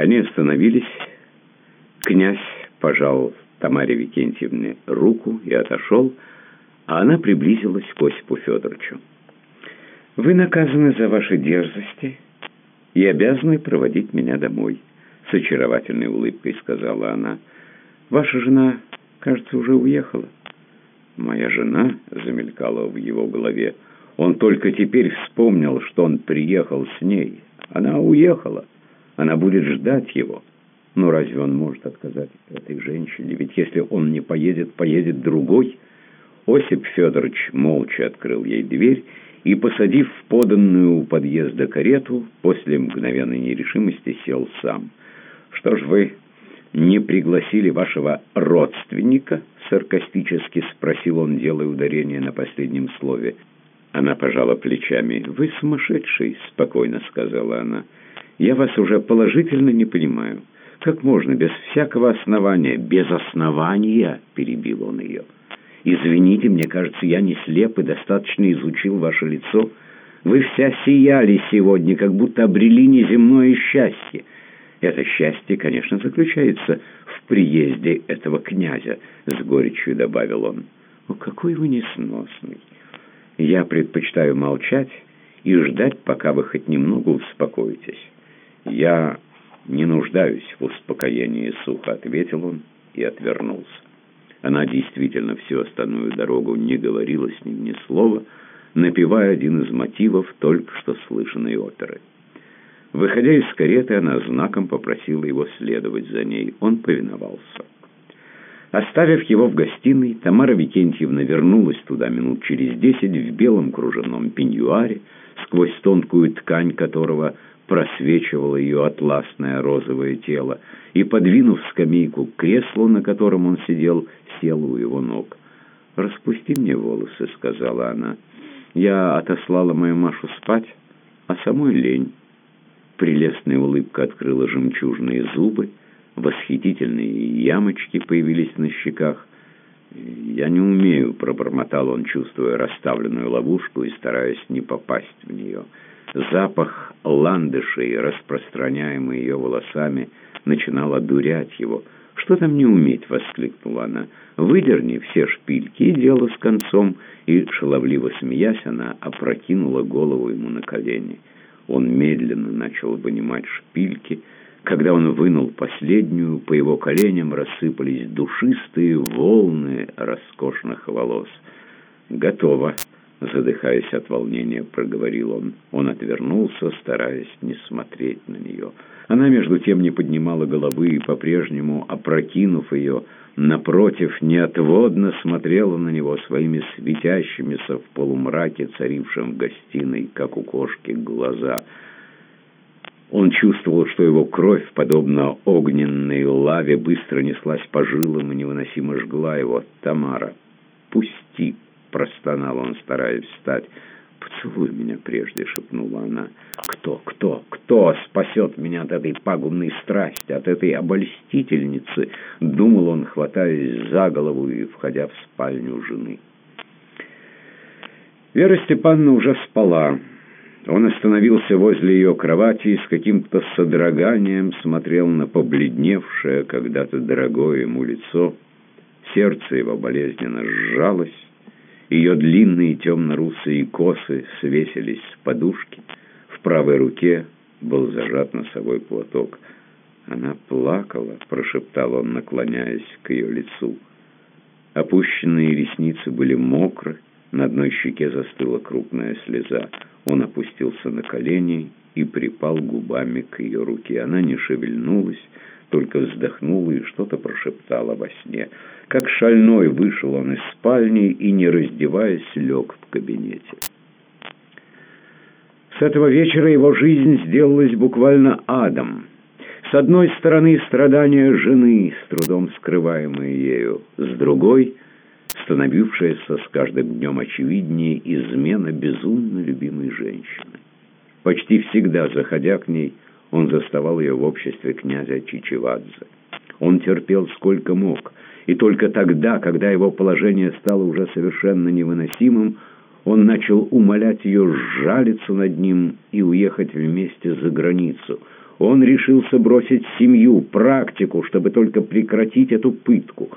Они остановились. Князь пожал Тамаре Викентьевне руку и отошел, а она приблизилась к Осипу Федоровичу. «Вы наказаны за ваши дерзости и обязаны проводить меня домой», — с очаровательной улыбкой сказала она. «Ваша жена, кажется, уже уехала». «Моя жена?» — замелькала в его голове. Он только теперь вспомнил, что он приехал с ней. Она уехала. Она будет ждать его. Но разве он может отказать этой женщине? Ведь если он не поедет, поедет другой. Осип Федорович молча открыл ей дверь и, посадив в поданную у подъезда карету, после мгновенной нерешимости сел сам. «Что ж вы не пригласили вашего родственника?» — саркастически спросил он, делая ударение на последнем слове. Она пожала плечами. «Вы сумасшедший», — спокойно сказала она. «Я вас уже положительно не понимаю. Как можно без всякого основания?» «Без основания», — перебил он ее. «Извините, мне кажется, я не слеп и достаточно изучил ваше лицо. Вы вся сияли сегодня, как будто обрели неземное счастье. Это счастье, конечно, заключается в приезде этого князя», — с горечью добавил он. «О, какой вы несносный!» Я предпочитаю молчать и ждать, пока вы хоть немного успокоитесь. Я не нуждаюсь в успокоении, сухо ответил он и отвернулся. Она действительно всю остальную дорогу не говорила с ним ни слова, напевая один из мотивов только что слышанной оперы. Выходя из кареты, она знаком попросила его следовать за ней. Он повиновался. Оставив его в гостиной, Тамара Викентьевна вернулась туда минут через десять в белом кружевном пеньюаре, сквозь тонкую ткань которого просвечивало ее атласное розовое тело, и, подвинув скамейку к креслу, на котором он сидел, села у его ног. «Распусти мне волосы», — сказала она. «Я отослала мою Машу спать, а самой лень». Прелестная улыбка открыла жемчужные зубы, Восхитительные ямочки появились на щеках. «Я не умею», — пробормотал он, чувствуя расставленную ловушку и стараясь не попасть в нее. Запах ландышей, распространяемый ее волосами, начинал одурять его. «Что там не уметь?» — воскликнула она. «Выдерни все шпильки, и дело с концом». И, шаловливо смеясь, она опрокинула голову ему на колени. Он медленно начал вынимать шпильки, — когда он вынул последнюю, по его коленям рассыпались душистые волны роскошных волос. «Готово!» — задыхаясь от волнения, проговорил он. Он отвернулся, стараясь не смотреть на нее. Она, между тем, не поднимала головы и, по-прежнему, опрокинув ее, напротив, неотводно смотрела на него своими светящимися в полумраке, царившим в гостиной, как у кошки, глаза — он чувствовал, что его кровь, подобно огненной лаве, быстро неслась по жилам и невыносимо жгла его. «Тамара, пусти!» — простонал он, стараясь встать. «Поцелуй меня прежде», — шепнула она. «Кто, кто, кто спасет меня от этой пагубной страсти, от этой обольстительницы?» — думал он, хватаясь за голову и входя в спальню жены. Вера Степановна уже спала. Он остановился возле ее кровати и с каким-то содроганием смотрел на побледневшее когда-то дорогое ему лицо. Сердце его болезненно сжалось, ее длинные темно-русые косы свесились с подушки, в правой руке был зажат носовой платок. «Она плакала», — прошептал он, наклоняясь к ее лицу. Опущенные ресницы были мокры, на одной щеке застыла крупная слеза. Он опустился на колени и припал губами к ее руке. Она не шевельнулась, только вздохнула и что-то прошептала во сне. Как шальной вышел он из спальни и, не раздеваясь, лег в кабинете. С этого вечера его жизнь сделалась буквально адом. С одной стороны страдания жены, с трудом скрываемые ею, с другой — становившаяся с каждым днем очевиднее измена безумно любимой женщины. Почти всегда, заходя к ней, он заставал ее в обществе князя Чичевадзе. Он терпел сколько мог, и только тогда, когда его положение стало уже совершенно невыносимым, он начал умолять ее сжалиться над ним и уехать вместе за границу. Он решился бросить семью, практику, чтобы только прекратить эту пытку.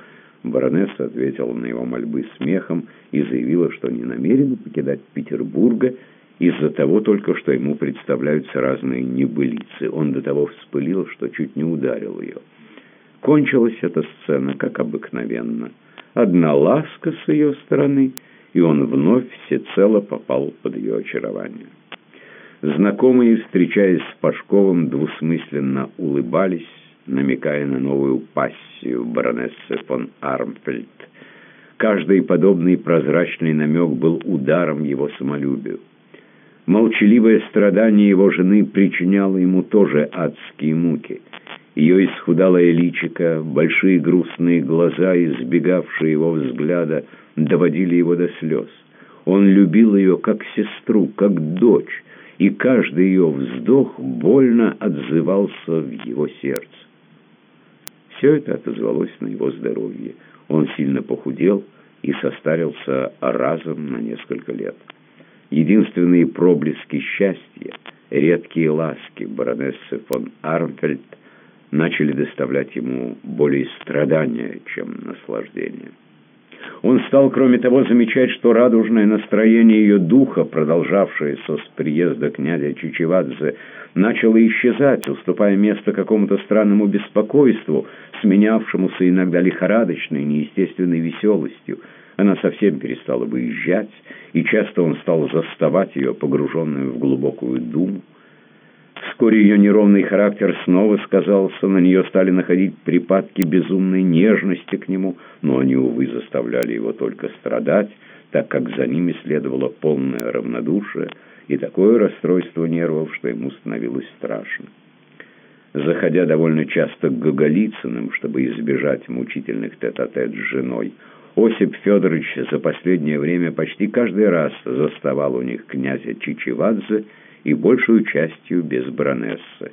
Баронесса ответила на его мольбы смехом и заявила, что не намерена покидать Петербурга из-за того только, что ему представляются разные небылицы. Он до того вспылил, что чуть не ударил ее. Кончилась эта сцена, как обыкновенно. Одна ласка с ее стороны, и он вновь всецело попал под ее очарование. Знакомые, встречаясь с Пашковым, двусмысленно улыбались, намекая на новую пассию баронессы фон Армфельд. Каждый подобный прозрачный намек был ударом его самолюбию. Молчаливое страдание его жены причиняло ему тоже адские муки. Ее исхудалое личико, большие грустные глаза, избегавшие его взгляда, доводили его до слез. Он любил ее как сестру, как дочь, и каждый ее вздох больно отзывался в его сердце. Все это отозвалось на его здоровье. Он сильно похудел и состарился разом на несколько лет. Единственные проблески счастья, редкие ласки баронессы фон Армфельд начали доставлять ему более страдания, чем наслаждение. Он стал, кроме того, замечать, что радужное настроение ее духа, продолжавшееся с приезда князя Чичевадзе, начало исчезать, уступая место какому-то странному беспокойству, сменявшемуся иногда лихорадочной, неестественной веселостью. Она совсем перестала выезжать, и часто он стал заставать ее, погруженную в глубокую думу. Вскоре ее неровный характер снова сказался, на нее стали находить припадки безумной нежности к нему, но они, увы, заставляли его только страдать, так как за ними следовало полное равнодушие и такое расстройство нервов, что ему становилось страшно. Заходя довольно часто к Гоголицыным, чтобы избежать мучительных тет-а-тет -тет с женой, Осип Федорович за последнее время почти каждый раз заставал у них князя Чичевадзе и большую частью без баронессы.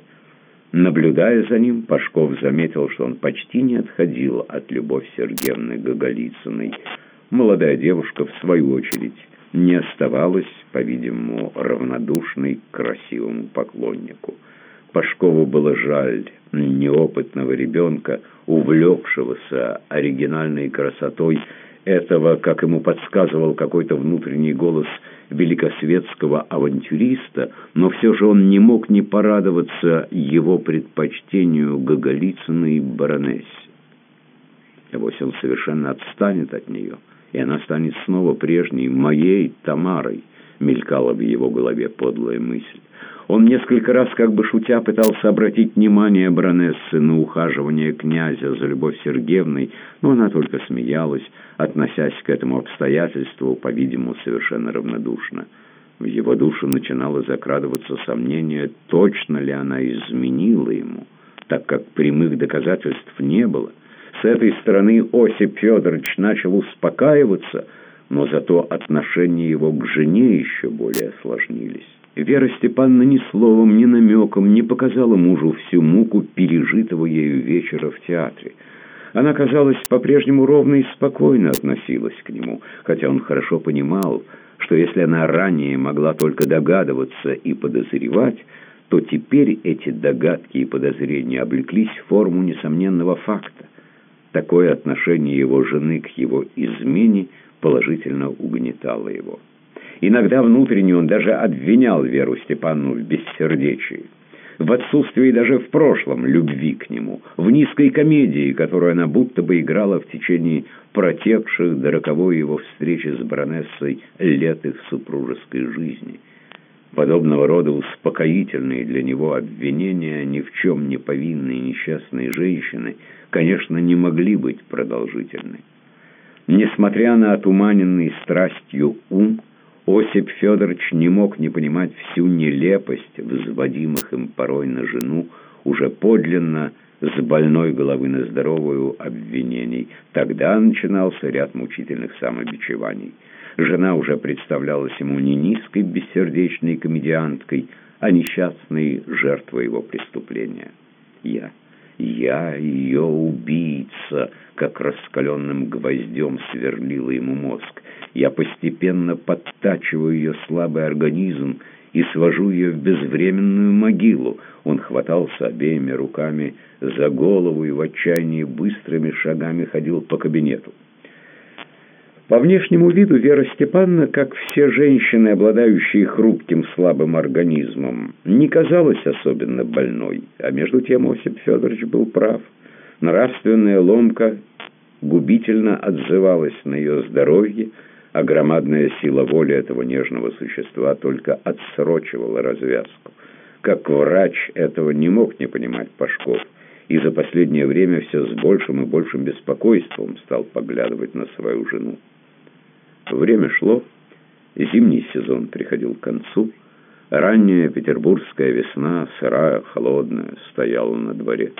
Наблюдая за ним, Пашков заметил, что он почти не отходил от Любовь Сергеевны Гоголицыной. Молодая девушка, в свою очередь, не оставалась, по-видимому, равнодушной к красивому поклоннику. Пашкову было жаль неопытного ребенка, увлекшегося оригинальной красотой этого, как ему подсказывал какой-то внутренний голос великосветского авантюриста, но все же он не мог не порадоваться его предпочтению Гоголицыной баронессе. Авось он совершенно отстанет от нее, и она станет снова прежней, моей Тамарой, мелькала в его голове подлая мысль. Он несколько раз, как бы шутя, пытался обратить внимание баронессы на ухаживание князя за Любовь Сергеевной, но она только смеялась, относясь к этому обстоятельству, по-видимому, совершенно равнодушно. В его душу начинало закрадываться сомнение, точно ли она изменила ему, так как прямых доказательств не было. С этой стороны Осип Федорович начал успокаиваться, но зато отношения его к жене еще более осложнились. Вера Степановна ни словом, ни намеком не показала мужу всю муку пережитого ею вечера в театре. Она, казалось, по-прежнему ровно и спокойно относилась к нему, хотя он хорошо понимал, что если она ранее могла только догадываться и подозревать, то теперь эти догадки и подозрения облеклись в форму несомненного факта. Такое отношение его жены к его измене положительно угнетало его. Иногда внутренне он даже обвинял Веру Степановну в бессердечии, в отсутствии даже в прошлом любви к нему, в низкой комедии, которую она будто бы играла в течение протекших до роковой его встречи с баронессой лет их супружеской жизни. Подобного рода успокоительные для него обвинения ни в чем не повинной несчастной женщины, конечно, не могли быть продолжительны. Несмотря на отуманенный страстью ум, Осип Федорович не мог не понимать всю нелепость взводимых им порой на жену уже подлинно с больной головы на здоровую обвинений. Тогда начинался ряд мучительных самобичеваний. Жена уже представлялась ему не низкой бессердечной комедианткой, а несчастной жертвой его преступления. Я... Я ее убийца, как раскаленным гвоздем сверлила ему мозг. Я постепенно подтачиваю ее слабый организм и свожу ее в безвременную могилу. Он хватался обеими руками за голову и в отчаянии быстрыми шагами ходил по кабинету. По внешнему виду Вера Степановна, как все женщины, обладающие хрупким слабым организмом, не казалась особенно больной, а между тем Осип Федорович был прав. Нравственная ломка губительно отзывалась на ее здоровье, а громадная сила воли этого нежного существа только отсрочивала развязку. Как врач этого не мог не понимать Пашков, и за последнее время все с большим и большим беспокойством стал поглядывать на свою жену. Время шло, зимний сезон приходил к концу, ранняя петербургская весна, сырая, холодная, стояла на дворе.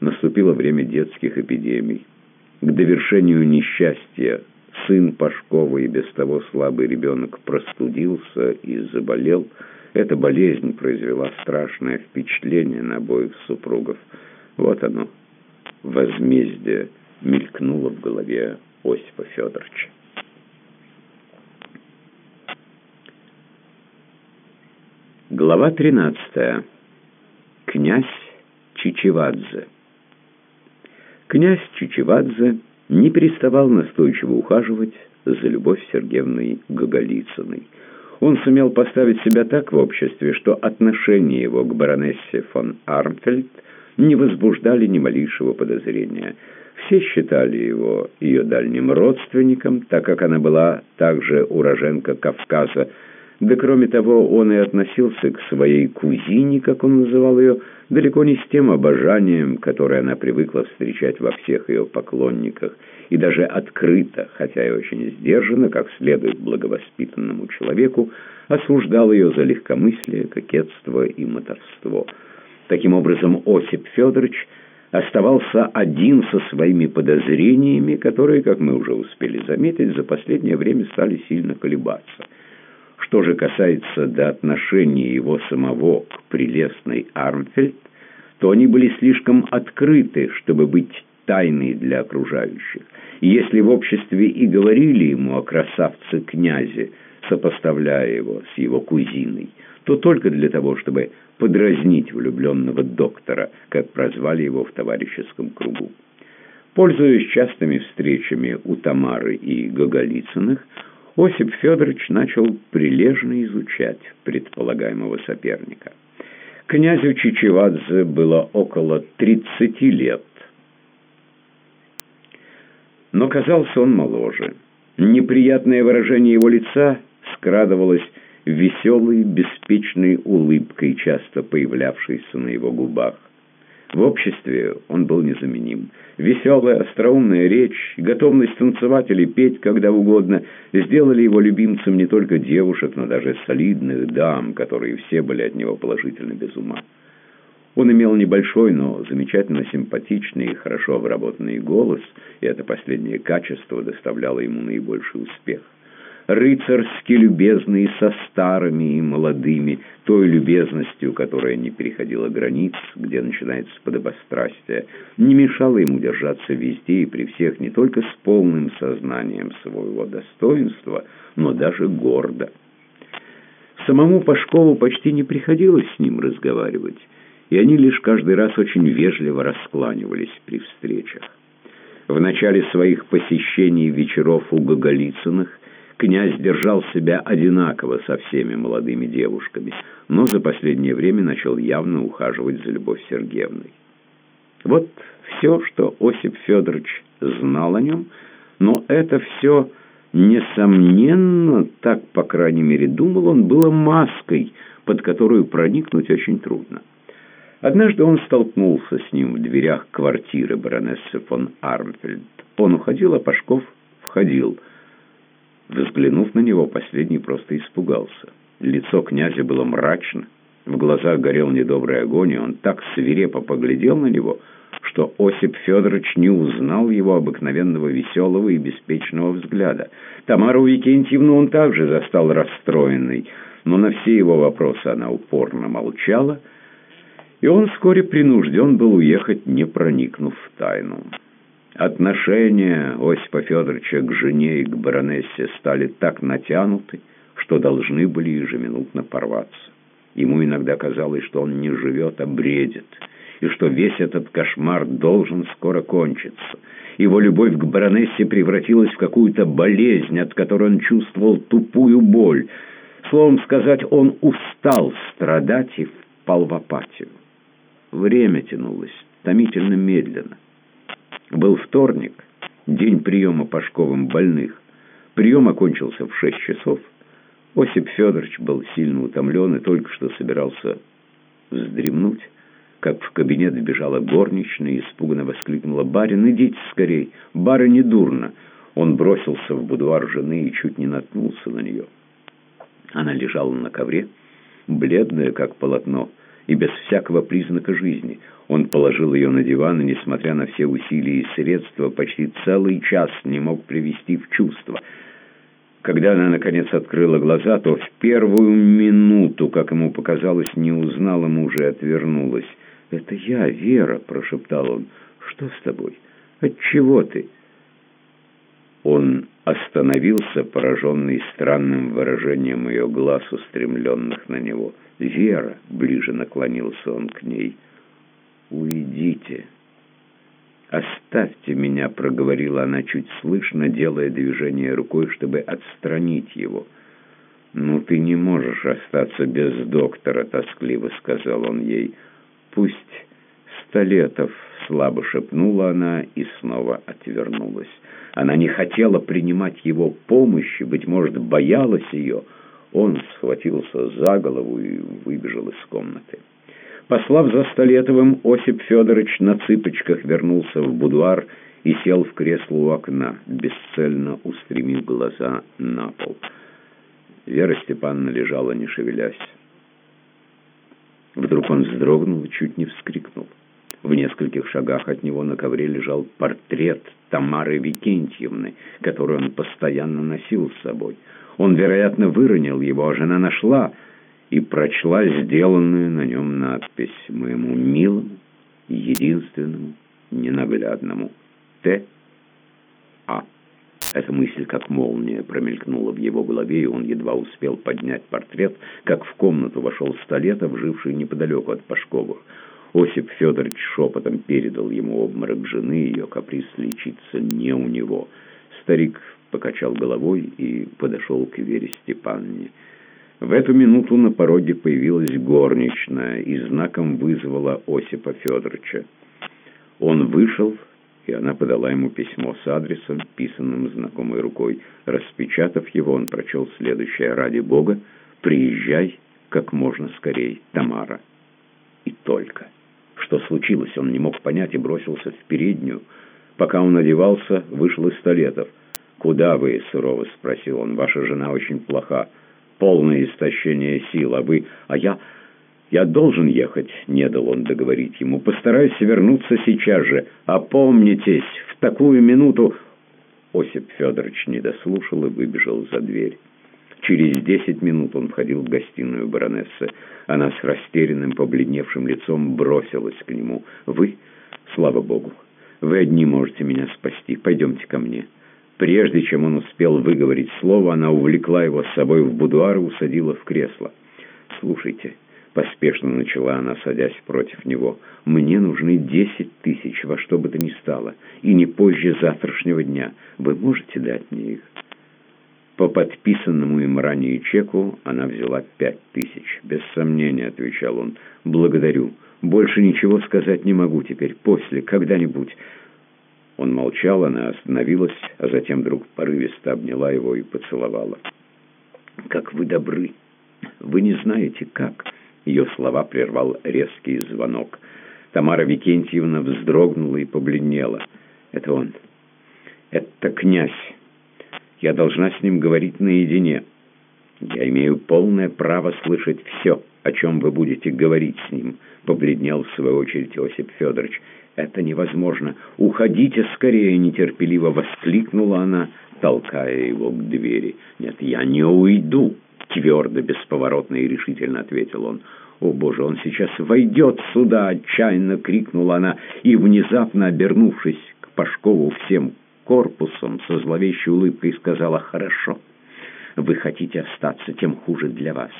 Наступило время детских эпидемий. К довершению несчастья сын Пашкова и без того слабый ребенок простудился и заболел. Эта болезнь произвела страшное впечатление на обоих супругов. Вот оно, возмездие, мелькнуло в голове Осипа Федоровича. Глава 13. Князь Чичевадзе. Князь Чичевадзе не переставал настойчиво ухаживать за Любовь Сергеевной Гоголицыной. Он сумел поставить себя так в обществе, что отношения его к баронессе фон Армфельд не возбуждали ни малейшего подозрения. Все считали его ее дальним родственником, так как она была также уроженка Кавказа, да кроме того, он и относился к своей кузине, как он называл ее, далеко не с тем обожанием, которое она привыкла встречать во всех ее поклонниках, и даже открыто, хотя и очень сдержанно, как следует благовоспитанному человеку, осуждал ее за легкомыслие, кокетство и мотовство. Таким образом, Осип Федорович оставался один со своими подозрениями, которые, как мы уже успели заметить, за последнее время стали сильно колебаться. Что же касается до отношения его самого к прелестной Армфельд, то они были слишком открыты, чтобы быть тайной для окружающих. И если в обществе и говорили ему о красавце-князе, сопоставляя его с его кузиной, то только для того, чтобы подразнить влюбленного доктора, как прозвали его в товарищеском кругу. Пользуясь частыми встречами у Тамары и Гоголицыных, Осип Федорович начал прилежно изучать предполагаемого соперника. Князю Чичевадзе было около 30 лет, но казался он моложе. Неприятное выражение его лица скрадывалось веселой, беспечной улыбкой, часто появлявшейся на его губах. В обществе он был незаменим. Веселая, остроумная речь, готовность танцевать или петь когда угодно сделали его любимцем не только девушек, но даже солидных дам, которые все были от него положительно без ума. Он имел небольшой, но замечательно симпатичный и хорошо обработанный голос, и это последнее качество доставляло ему наибольший успех рыцарски любезный со старыми и молодыми, той любезностью, которая не переходила границ, где начинается подобострастие, не мешала ему держаться везде и при всех не только с полным сознанием своего достоинства, но даже гордо. Самому Пашкову почти не приходилось с ним разговаривать, и они лишь каждый раз очень вежливо раскланивались при встречах. В начале своих посещений вечеров у Гоголицыных Князь держал себя одинаково со всеми молодыми девушками, но за последнее время начал явно ухаживать за Любовь Сергеевной. Вот все, что Осип Федорович знал о нем, но это все, несомненно, так, по крайней мере, думал он, было маской, под которую проникнуть очень трудно. Однажды он столкнулся с ним в дверях квартиры баронессы фон Армфельд. Он уходил, а Пашков входил – Взглянув на него, последний просто испугался. Лицо князя было мрачно, в глазах горел недобрый огонь, и он так свирепо поглядел на него, что Осип Федорович не узнал его обыкновенного веселого и беспечного взгляда. Тамару Викентьевну он также застал расстроенной, но на все его вопросы она упорно молчала, и он вскоре принужден был уехать, не проникнув в тайну. Отношения Осипа Федоровича к жене и к баронессе стали так натянуты, что должны были ежеминутно порваться. Ему иногда казалось, что он не живет, а бредит, и что весь этот кошмар должен скоро кончиться. Его любовь к баронессе превратилась в какую-то болезнь, от которой он чувствовал тупую боль. Словом сказать, он устал страдать и впал в апатию. Время тянулось томительно медленно. Был вторник, день приема Пашковым больных. Прием окончился в шесть часов. Осип Федорович был сильно утомлен и только что собирался вздремнуть, как в кабинет вбежала горничная и испуганно воскликнула «Барин, идите скорей! Бары не дурно!» Он бросился в будуар жены и чуть не наткнулся на нее. Она лежала на ковре, бледная, как полотно, и без всякого признака жизни. Он положил ее на диван и, несмотря на все усилия и средства, почти целый час не мог привести в чувство – когда она, наконец, открыла глаза, то в первую минуту, как ему показалось, не узнала мужа и отвернулась. «Это я, Вера», — прошептал он. «Что с тобой? Отчего ты?» Он остановился, пораженный странным выражением ее глаз, устремленных на него. «Вера!» — ближе наклонился он к ней. «Уйдите!» «Оставьте меня», — проговорила она чуть слышно, делая движение рукой, чтобы отстранить его. «Ну, ты не можешь остаться без доктора», — тоскливо сказал он ей. «Пусть Столетов», — слабо шепнула она и снова отвернулась. Она не хотела принимать его помощи, быть может, боялась ее. Он схватился за голову и выбежал из комнаты. Послав за Столетовым, Осип Федорович на цыпочках вернулся в будуар и сел в кресло у окна, бесцельно устремив глаза на пол. Вера Степановна лежала, не шевелясь. Вдруг он вздрогнул и чуть не вскрикнул. В нескольких шагах от него на ковре лежал портрет Тамары Викентьевны, который он постоянно носил с собой. Он, вероятно, выронил его, а жена нашла — и прочла сделанную на нем надпись «Моему милому, единственному, ненаглядному Т. А». Эта мысль, как молния, промелькнула в его голове, и он едва успел поднять портрет, как в комнату вошел Столетов, живший неподалеку от Пашковых. Осип Федорович шепотом передал ему обморок жены, ее каприз лечиться не у него. Старик покачал головой и подошел к Вере Степановне. В эту минуту на пороге появилась горничная и знаком вызвала Осипа Федоровича. Он вышел, и она подала ему письмо с адресом, писанным знакомой рукой. Распечатав его, он прочел следующее «Ради Бога, приезжай как можно скорее, Тамара». И только. Что случилось, он не мог понять и бросился в переднюю. Пока он одевался, вышел из столетов. «Куда вы?» — сурово спросил он. «Ваша жена очень плоха» полное истощение сил, а вы... А я... Я должен ехать, не дал он договорить ему. Постарайся вернуться сейчас же. Опомнитесь, в такую минуту... Осип Федорович не дослушал и выбежал за дверь. Через десять минут он входил в гостиную баронессы. Она с растерянным, побледневшим лицом бросилась к нему. «Вы, слава богу, вы одни можете меня спасти. Пойдемте ко мне». Прежде чем он успел выговорить слово, она увлекла его с собой в будуар и усадила в кресло. «Слушайте», — поспешно начала она, садясь против него, — «мне нужны десять тысяч во что бы то ни стало, и не позже завтрашнего дня. Вы можете дать мне их?» По подписанному им ранее чеку она взяла пять тысяч. «Без сомнения», — отвечал он, — «благодарю. Больше ничего сказать не могу теперь, после, когда-нибудь». Он молчал, она остановилась, а затем вдруг порывисто обняла его и поцеловала. «Как вы добры! Вы не знаете, как!» Ее слова прервал резкий звонок. Тамара Викентьевна вздрогнула и побледнела. «Это он. Это князь. Я должна с ним говорить наедине. Я имею полное право слышать все, о чем вы будете говорить с ним», — побледнел в свою очередь Осип Федорович. «Это невозможно! Уходите скорее!» — нетерпеливо воскликнула она, толкая его к двери. «Нет, я не уйду!» — твердо, бесповоротно и решительно ответил он. «О, Боже, он сейчас войдет сюда!» — отчаянно крикнула она, и, внезапно обернувшись к Пашкову всем корпусом, со зловещей улыбкой сказала «Хорошо, вы хотите остаться, тем хуже для вас.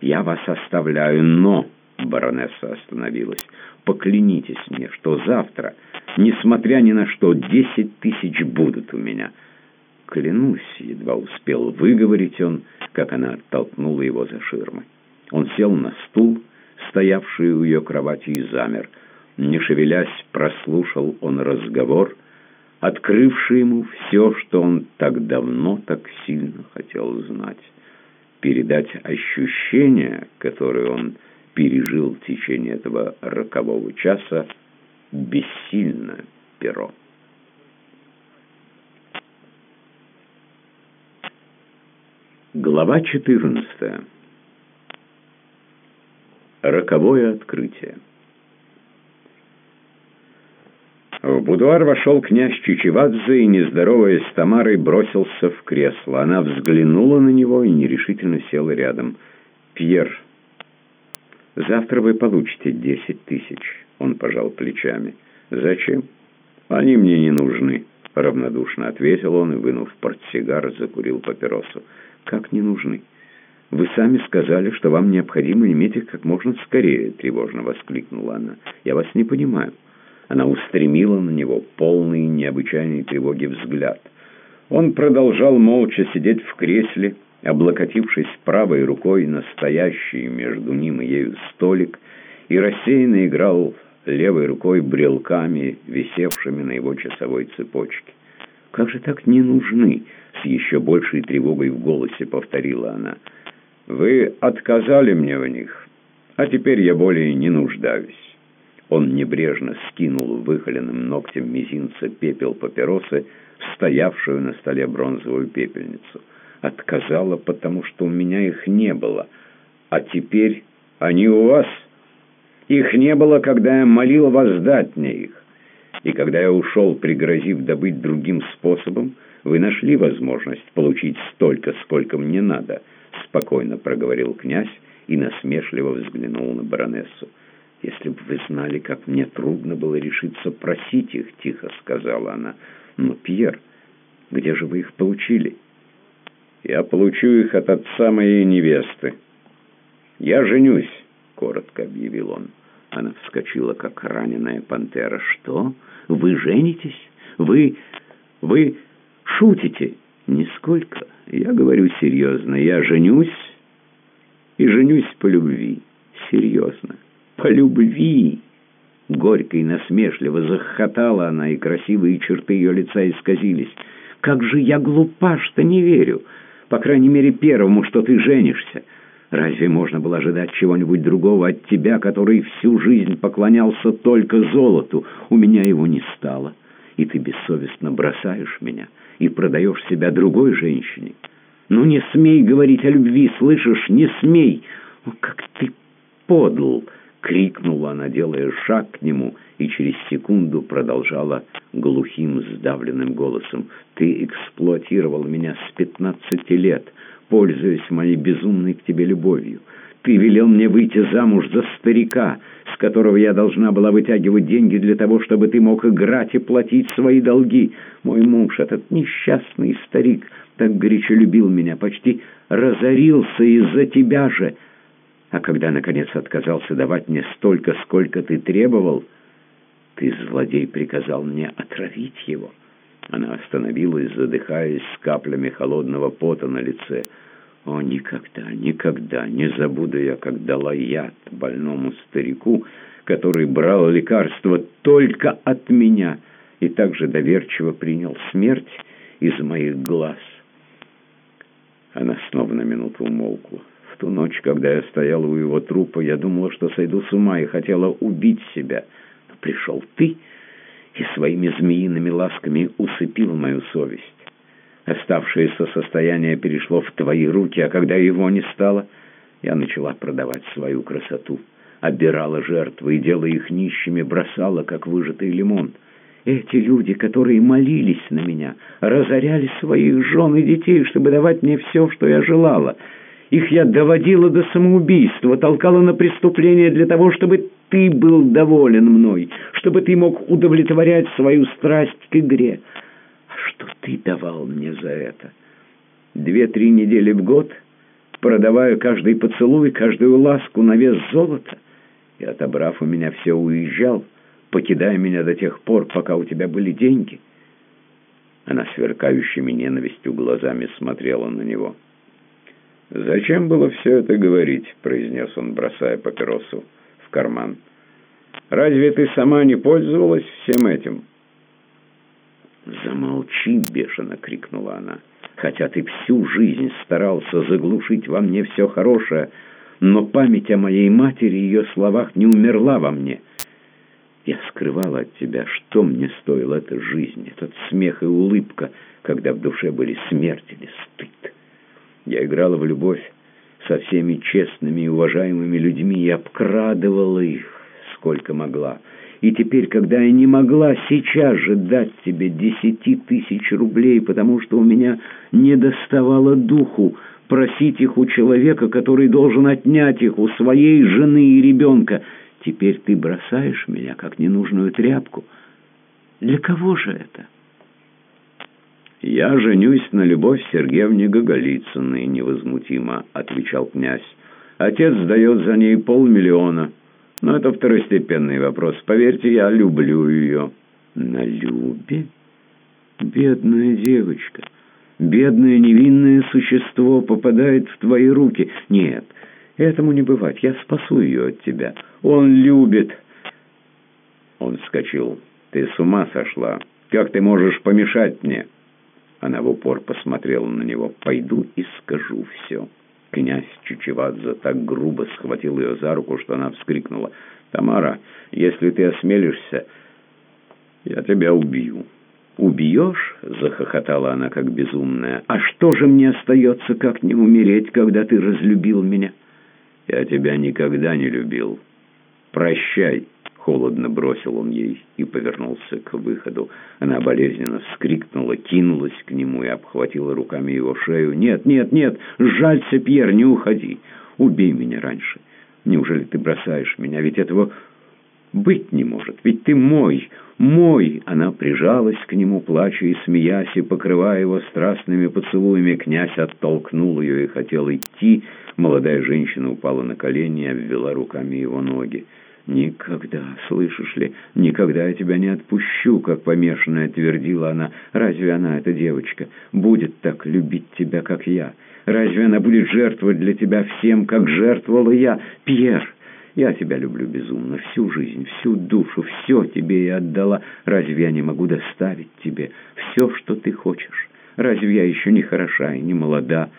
Я вас оставляю, но...» Баронесса остановилась. «Поклянитесь мне, что завтра, несмотря ни на что, десять тысяч будут у меня». «Клянусь», — едва успел выговорить он, как она оттолкнула его за ширмы. Он сел на стул, стоявший у ее кровати, и замер. Не шевелясь, прослушал он разговор, открывший ему все, что он так давно, так сильно хотел знать. Передать ощущения, которые он пережил в течение этого рокового часа, бессильно перо. Глава 14. Роковое открытие. В будуар вошел князь Чичевадзе и, не здороваясь с Тамарой, бросился в кресло. Она взглянула на него и нерешительно села рядом. «Пьер, завтра вы получите десять тысяч», — он пожал плечами. «Зачем? Они мне не нужны», — равнодушно ответил он и, вынув портсигар, закурил папиросу. «Как не нужны? Вы сами сказали, что вам необходимо иметь их как можно скорее», — тревожно воскликнула она. «Я вас не понимаю». Она устремила на него полный необычайной тревоги взгляд. Он продолжал молча сидеть в кресле, облокотившись правой рукой на стоящий между ним и ею столик, и рассеянно играл левой рукой брелками, висевшими на его часовой цепочке. «Как же так не нужны?» — с еще большей тревогой в голосе повторила она. «Вы отказали мне в них, а теперь я более не нуждаюсь». Он небрежно скинул выхоленным ногтем мизинца пепел папиросы, стоявшую на столе бронзовую пепельницу. «Отказала, потому что у меня их не было. А теперь они у вас. Их не было, когда я молил вас дать мне их. И когда я ушел, пригрозив добыть другим способом, вы нашли возможность получить столько, сколько мне надо», — спокойно проговорил князь и насмешливо взглянул на баронессу. «Если бы вы знали, как мне трудно было решиться просить их», — тихо сказала она. «Но, Пьер, где же вы их получили?» «Я получу их от отца моей невесты. Я женюсь», — коротко объявил он. Она вскочила, как раненая пантера. «Что? Вы женитесь? Вы... вы шутите?» «Нисколько. Я говорю серьезно. Я женюсь и женюсь по любви. Серьезно» по любви!» Горько и насмешливо захохотала она, и красивые черты ее лица исказились. «Как же я глупа, что не верю! По крайней мере, первому, что ты женишься!» Разве можно было ожидать чего-нибудь другого от тебя, который всю жизнь поклонялся только золоту? У меня его не стало, и ты бессовестно бросаешь меня и продаешь себя другой женщине. Ну не смей говорить о любви, слышишь? Не смей! О, как ты подл!» — крикнула она, делая шаг к нему, и через секунду продолжала глухим, сдавленным голосом. «Ты эксплуатировал меня с пятнадцати лет, пользуясь моей безумной к тебе любовью. Ты велел мне выйти замуж за старика, с которого я должна была вытягивать деньги для того, чтобы ты мог играть и платить свои долги. Мой муж, этот несчастный старик, так горячо любил меня, почти разорился из-за тебя же». А когда, наконец, отказался давать мне столько, сколько ты требовал, ты, злодей, приказал мне отравить его. Она остановилась, задыхаясь с каплями холодного пота на лице. О, никогда, никогда не забуду я, как дала яд больному старику, который брал лекарство только от меня и также доверчиво принял смерть из моих глаз. Она снова на минуту умолкла ту ночь, когда я стояла у его трупа, я думала, что сойду с ума и хотела убить себя. Но пришел ты и своими змеиными ласками усыпил мою совесть. Оставшееся состояние перешло в твои руки, а когда его не стало, я начала продавать свою красоту. Обирала жертвы и, делая их нищими, бросала, как выжатый лимон. Эти люди, которые молились на меня, разоряли своих жен и детей, чтобы давать мне все, что я желала — их я доводила до самоубийства, толкала на преступление для того, чтобы ты был доволен мной, чтобы ты мог удовлетворять свою страсть к игре. А что ты давал мне за это? Две-три недели в год, продавая каждый поцелуй, каждую ласку на вес золота. И, отобрав у меня все, уезжал, покидая меня до тех пор, пока у тебя были деньги. Она сверкающими ненавистью глазами смотрела на него. «Зачем было все это говорить?» — произнес он, бросая папиросу в карман. «Разве ты сама не пользовалась всем этим?» «Замолчи!» — бешено крикнула она. «Хотя ты всю жизнь старался заглушить во мне все хорошее, но память о моей матери и ее словах не умерла во мне. Я скрывала от тебя, что мне стоила эта жизнь, этот смех и улыбка, когда в душе были смерть или. Я играла в любовь со всеми честными и уважаемыми людьми и обкрадывала их, сколько могла. И теперь, когда я не могла сейчас же дать тебе десяти тысяч рублей, потому что у меня не доставало духу просить их у человека, который должен отнять их у своей жены и ребенка, теперь ты бросаешь меня, как ненужную тряпку. Для кого же это?» «Я женюсь на Любовь Сергеевне Гоголицыной», — невозмутимо отвечал князь. «Отец дает за ней полмиллиона». Но это второстепенный вопрос. Поверьте, я люблю ее». «На Любе? Бедная девочка, бедное невинное существо попадает в твои руки. Нет, этому не бывать. Я спасу ее от тебя. Он любит...» Он вскочил. «Ты с ума сошла? Как ты можешь помешать мне?» Она в упор посмотрела на него. «Пойду и скажу все». Князь Чучевадзе так грубо схватил ее за руку, что она вскрикнула. «Тамара, если ты осмелишься, я тебя убью». «Убьешь?» — захохотала она, как безумная. «А что же мне остается, как не умереть, когда ты разлюбил меня?» «Я тебя никогда не любил. Прощай». Холодно бросил он ей и повернулся к выходу. Она болезненно вскрикнула, кинулась к нему и обхватила руками его шею. «Нет, нет, нет! Жалься, Пьер, не уходи! Убей меня раньше! Неужели ты бросаешь меня? Ведь этого быть не может! Ведь ты мой! Мой!» Она прижалась к нему, плача и смеясь, и покрывая его страстными поцелуями. Князь оттолкнул ее и хотел идти. Молодая женщина упала на колени и обвела руками его ноги. «Никогда, слышишь ли, никогда я тебя не отпущу», как помешанная твердила она. «Разве она, эта девочка, будет так любить тебя, как я? Разве она будет жертвовать для тебя всем, как жертвовала я? Пьер, я тебя люблю безумно, всю жизнь, всю душу, все тебе я отдала. Разве я не могу доставить тебе все, что ты хочешь? Разве я еще не хороша и не молода?»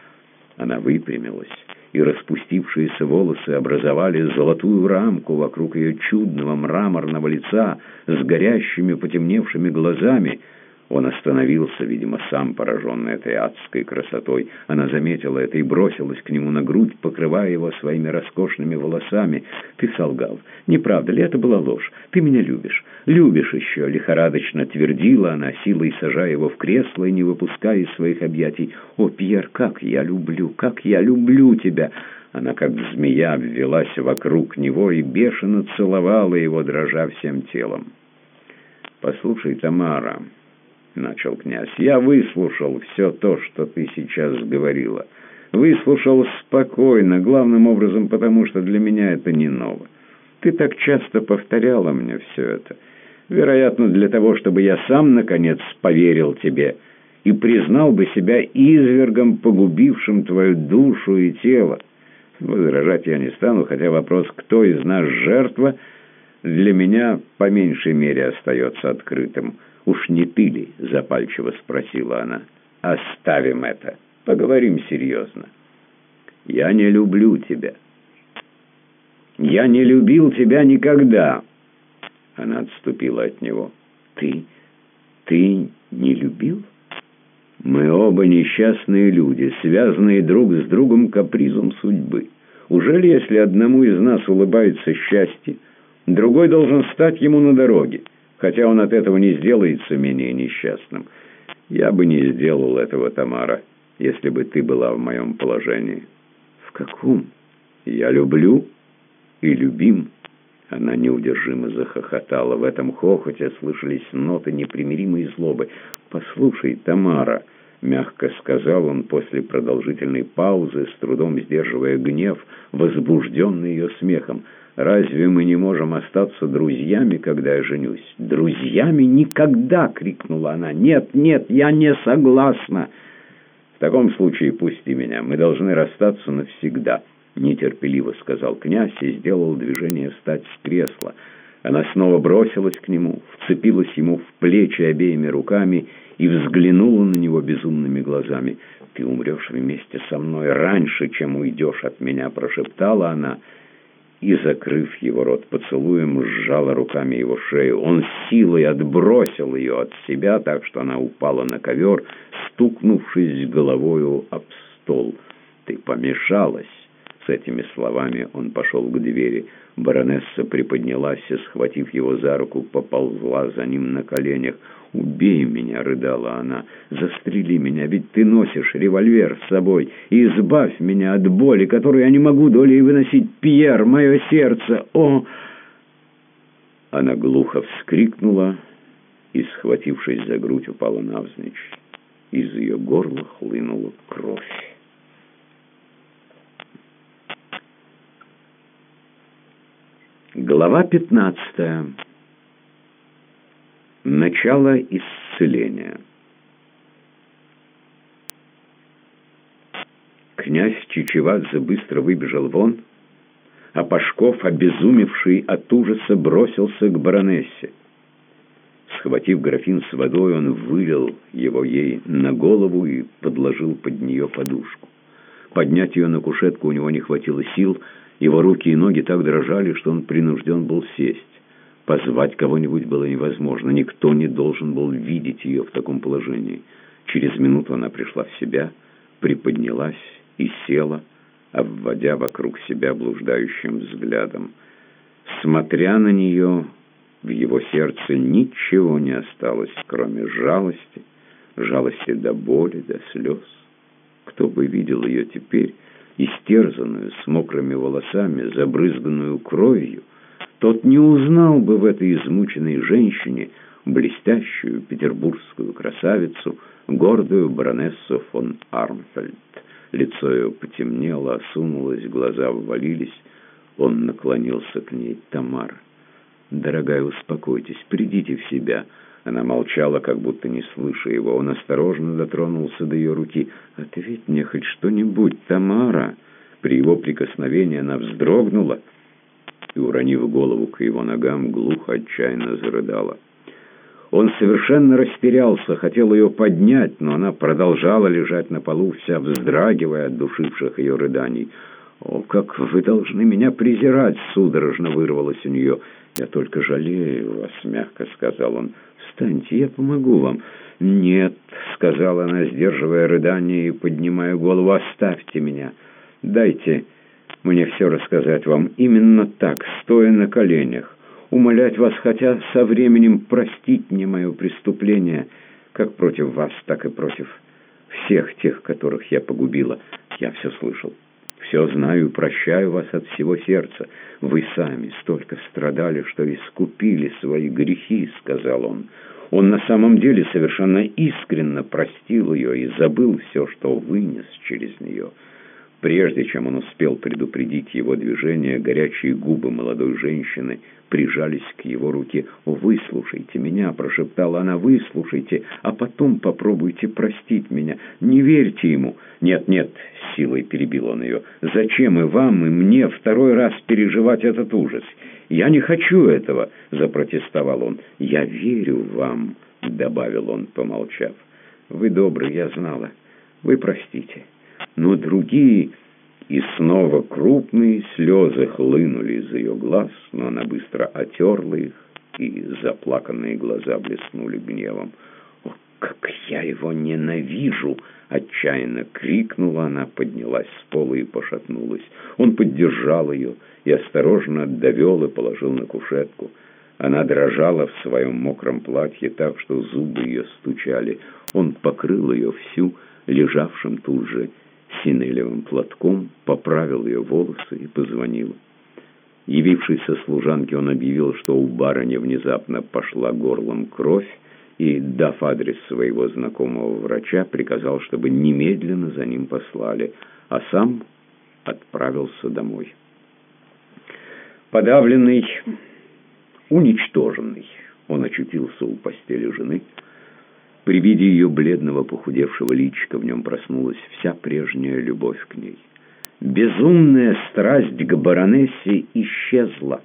Она выпрямилась и распустившиеся волосы образовали золотую рамку вокруг ее чудного мраморного лица с горящими потемневшими глазами — он остановился, видимо, сам пораженный этой адской красотой. Она заметила это и бросилась к нему на грудь, покрывая его своими роскошными волосами. «Ты солгал. Не правда ли? Это была ложь. Ты меня любишь. Любишь еще!» Лихорадочно твердила она, силой сажая его в кресло и не выпуская из своих объятий. «О, Пьер, как я люблю! Как я люблю тебя!» Она, как змея, ввелась вокруг него и бешено целовала его, дрожа всем телом. «Послушай, Тамара...» — начал князь. «Я выслушал все то, что ты сейчас говорила. Выслушал спокойно, главным образом потому, что для меня это не ново. Ты так часто повторяла мне все это. Вероятно, для того, чтобы я сам, наконец, поверил тебе и признал бы себя извергом, погубившим твою душу и тело. Возражать я не стану, хотя вопрос, кто из нас жертва, для меня по меньшей мере остается открытым». «Уж не ты ли?» — запальчиво спросила она. «Оставим это. Поговорим серьезно. Я не люблю тебя. Я не любил тебя никогда». Она отступила от него. «Ты? Ты не любил?» «Мы оба несчастные люди, связанные друг с другом капризом судьбы. Ужели, если одному из нас улыбается счастье, другой должен стать ему на дороге?» Хотя он от этого не сделается менее несчастным. Я бы не сделал этого, Тамара, если бы ты была в моем положении. В каком? Я люблю и любим. Она неудержимо захохотала. В этом хохоте слышались ноты непримиримой злобы. «Послушай, Тамара», — мягко сказал он после продолжительной паузы, с трудом сдерживая гнев, возбужденный ее смехом. «Разве мы не можем остаться друзьями, когда я женюсь?» «Друзьями никогда!» — крикнула она. «Нет, нет, я не согласна!» «В таком случае пусти меня. Мы должны расстаться навсегда», — нетерпеливо сказал князь и сделал движение встать с кресла. Она снова бросилась к нему, вцепилась ему в плечи обеими руками и взглянула на него безумными глазами. «Ты умрешь вместе со мной раньше, чем уйдешь от меня», — прошептала она, и, закрыв его рот поцелуем, сжала руками его шею. Он силой отбросил ее от себя, так что она упала на ковер, стукнувшись головою об стол. «Ты помешалась!» С этими словами он пошел к двери. Баронесса приподнялась и, схватив его за руку, поползла за ним на коленях. «Убей меня!» — рыдала она. «Застрели меня, ведь ты носишь револьвер с собой, и избавь меня от боли, которую я не могу долей выносить. Пьер, мое сердце! О!» Она глухо вскрикнула и, схватившись за грудь, упала навзничь. Из ее горла хлынула кровь. Глава 15. Начало исцеления. Князь Чичевадзе быстро выбежал вон, а Пашков, обезумевший от ужаса, бросился к баронессе. Схватив графин с водой, он вылил его ей на голову и подложил под нее подушку. Поднять ее на кушетку у него не хватило сил, его руки и ноги так дрожали, что он принужден был сесть. Позвать кого-нибудь было невозможно. Никто не должен был видеть ее в таком положении. Через минуту она пришла в себя, приподнялась и села, обводя вокруг себя блуждающим взглядом. Смотря на нее, в его сердце ничего не осталось, кроме жалости, жалости до боли, до слез. Кто бы видел ее теперь, истерзанную, с мокрыми волосами, забрызганную кровью, тот не узнал бы в этой измученной женщине блестящую петербургскую красавицу, гордую баронессу фон Армфельд. Лицо ее потемнело, осунулось, глаза ввалились. Он наклонился к ней. «Тамара, дорогая, успокойтесь, придите в себя». Она молчала, как будто не слыша его. Он осторожно дотронулся до ее руки. «Ответь мне хоть что-нибудь, Тамара!» При его прикосновении она вздрогнула и, уронив голову к его ногам, глухо, отчаянно зарыдала. Он совершенно растерялся, хотел ее поднять, но она продолжала лежать на полу, вся вздрагивая от душивших ее рыданий. «О, как вы должны меня презирать!» — судорожно вырвалось у нее. «Я только жалею вас», — мягко сказал он. «Встаньте, я помогу вам». «Нет», — сказала она, сдерживая рыдание и поднимая голову, — «оставьте меня. Дайте мне все рассказать вам именно так, стоя на коленях. Умолять вас, хотя со временем простить мне мое преступление, как против вас, так и против всех тех, которых я погубила. Я все слышал». Все знаю и прощаю вас от всего сердца. Вы сами столько страдали, что искупили свои грехи, — сказал он. Он на самом деле совершенно искренно простил ее и забыл все, что вынес через нее. Прежде чем он успел предупредить его движение, горячие губы молодой женщины прижались к его руке. «О, выслушайте меня!» — прошептала она. «Выслушайте, а потом попробуйте простить меня. Не верьте ему!» «Нет, нет!» — силой перебил он ее. «Зачем и вам, и мне второй раз переживать этот ужас? Я не хочу этого!» — запротестовал он. «Я верю вам!» — добавил он, помолчав. «Вы добрый, я знала. Вы простите» но другие... И снова крупные слезы хлынули из ее глаз, но она быстро отерла их, и заплаканные глаза блеснули гневом. «О, как я его ненавижу!» — отчаянно крикнула она, поднялась с пола и пошатнулась. Он поддержал ее и осторожно довел и положил на кушетку. Она дрожала в своем мокром платье так, что зубы ее стучали. Он покрыл ее всю, лежавшим тут же, синелевым платком, поправил ее волосы и позвонил. Явившись со служанки, он объявил, что у барыни внезапно пошла горлом кровь, и, дав адрес своего знакомого врача, приказал, чтобы немедленно за ним послали, а сам отправился домой. Подавленный, уничтоженный, он очутился у постели жены. При виде ее бледного похудевшего личика в нем проснулась вся прежняя любовь к ней. Безумная страсть к баронессе исчезла,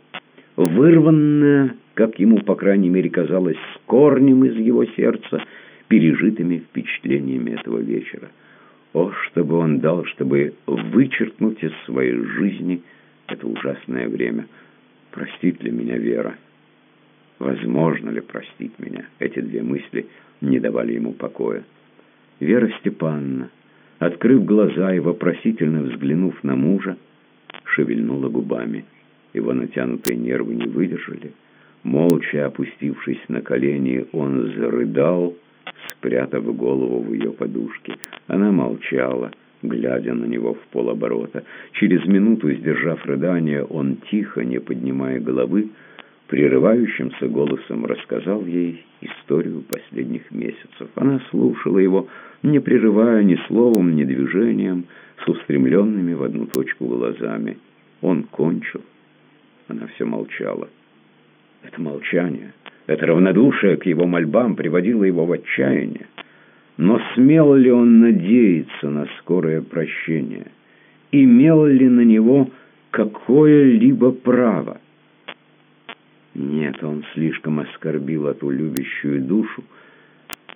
вырванная, как ему, по крайней мере, казалось, с корнем из его сердца, пережитыми впечатлениями этого вечера. О, чтобы он дал, чтобы вычеркнуть из своей жизни это ужасное время. Простит ли меня Вера? Возможно ли простить меня? Эти две мысли не давали ему покоя. Вера Степановна открыв глаза и вопросительно взглянув на мужа, шевельнула губами. Его натянутые нервы не выдержали. Молча опустившись на колени, он зарыдал, спрятав голову в ее подушке. Она молчала, глядя на него в полоборота. Через минуту, сдержав рыдание, он тихо, не поднимая головы, прерывающимся голосом рассказал ей историю последних месяцев. Она слушала его, не прерывая ни словом, ни движением, с устремленными в одну точку глазами. Он кончил. Она все молчала. Это молчание, это равнодушие к его мольбам приводило его в отчаяние. Но смел ли он надеяться на скорое прощение? Имел ли на него какое-либо право? Нет, он слишком оскорбил эту любящую душу,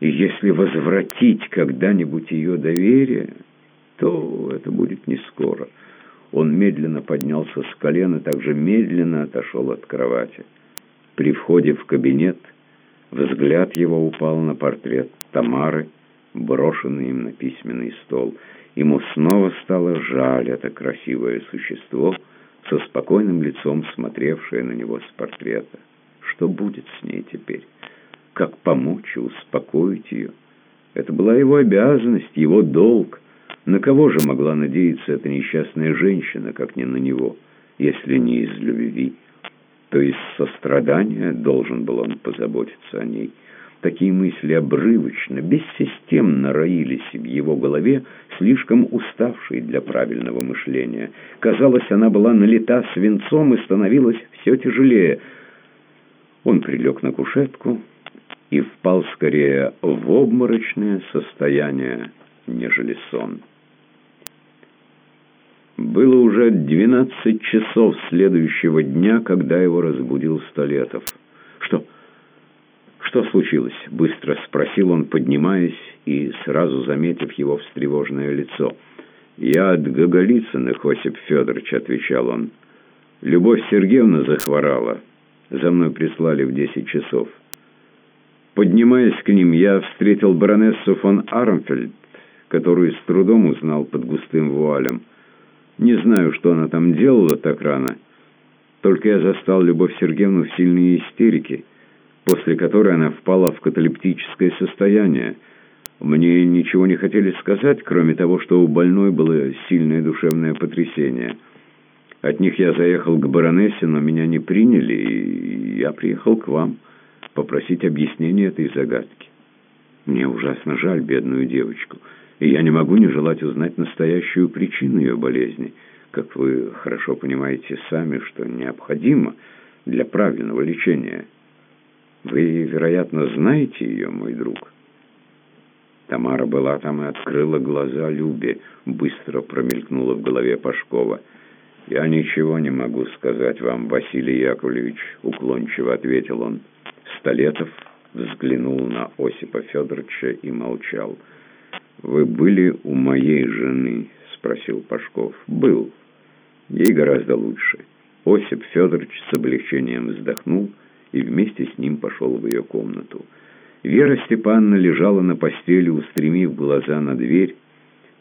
и если возвратить когда-нибудь ее доверие, то это будет не скоро. Он медленно поднялся с колена, также медленно отошел от кровати. При входе в кабинет взгляд его упал на портрет Тамары, брошенный им на письменный стол. Ему снова стало жаль это красивое существо — со спокойным лицом смотревшая на него с портрета. Что будет с ней теперь? Как помочь и успокоить ее? Это была его обязанность, его долг. На кого же могла надеяться эта несчастная женщина, как не на него, если не из любви? То есть сострадания должен был он позаботиться о ней. Такие мысли обрывочно, бессистемно роились в его голове, слишком уставшей для правильного мышления. Казалось, она была налита свинцом и становилась все тяжелее. Он прилег на кушетку и впал скорее в обморочное состояние, нежели сон. Было уже двенадцать часов следующего дня, когда его разбудил Столетов. «Что?» «Что случилось?» — быстро спросил он, поднимаясь и сразу заметив его встревоженное лицо. «Я от Гоголицыных, Осип Федорович», — отвечал он. «Любовь Сергеевна захворала. За мной прислали в десять часов. Поднимаясь к ним, я встретил баронессу фон Армфельд, которую с трудом узнал под густым вуалем. Не знаю, что она там делала так рано. Только я застал Любовь Сергеевну в сильной истерике» после которой она впала в каталептическое состояние. Мне ничего не хотели сказать, кроме того, что у больной было сильное душевное потрясение. От них я заехал к баронессе, но меня не приняли, и я приехал к вам попросить объяснения этой загадки. Мне ужасно жаль бедную девочку, и я не могу не желать узнать настоящую причину ее болезни, как вы хорошо понимаете сами, что необходимо для правильного лечения». Вы, вероятно, знаете ее, мой друг?» Тамара была там и открыла глаза Любе. Быстро промелькнула в голове Пашкова. «Я ничего не могу сказать вам, Василий Яковлевич», — уклончиво ответил он. Столетов взглянул на Осипа Федоровича и молчал. «Вы были у моей жены?» — спросил Пашков. «Был. Ей гораздо лучше». Осип Федорович с облегчением вздохнул и вместе с ним пошел в ее комнату. Вера Степановна лежала на постели, устремив глаза на дверь.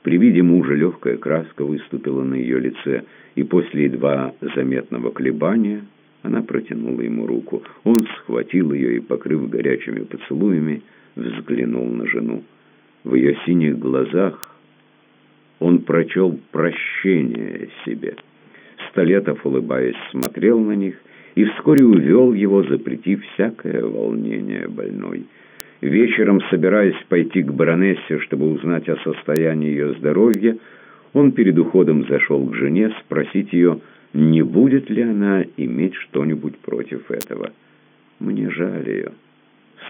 При виде мужа легкая краска выступила на ее лице, и после едва заметного колебания она протянула ему руку. Он схватил ее и, покрыв горячими поцелуями, взглянул на жену. В ее синих глазах он прочел прощение себе. Столетов, улыбаясь, смотрел на них и вскоре увел его, запретив всякое волнение больной. Вечером, собираясь пойти к баронессе, чтобы узнать о состоянии ее здоровья, он перед уходом зашел к жене спросить ее, не будет ли она иметь что-нибудь против этого. «Мне жаль ее.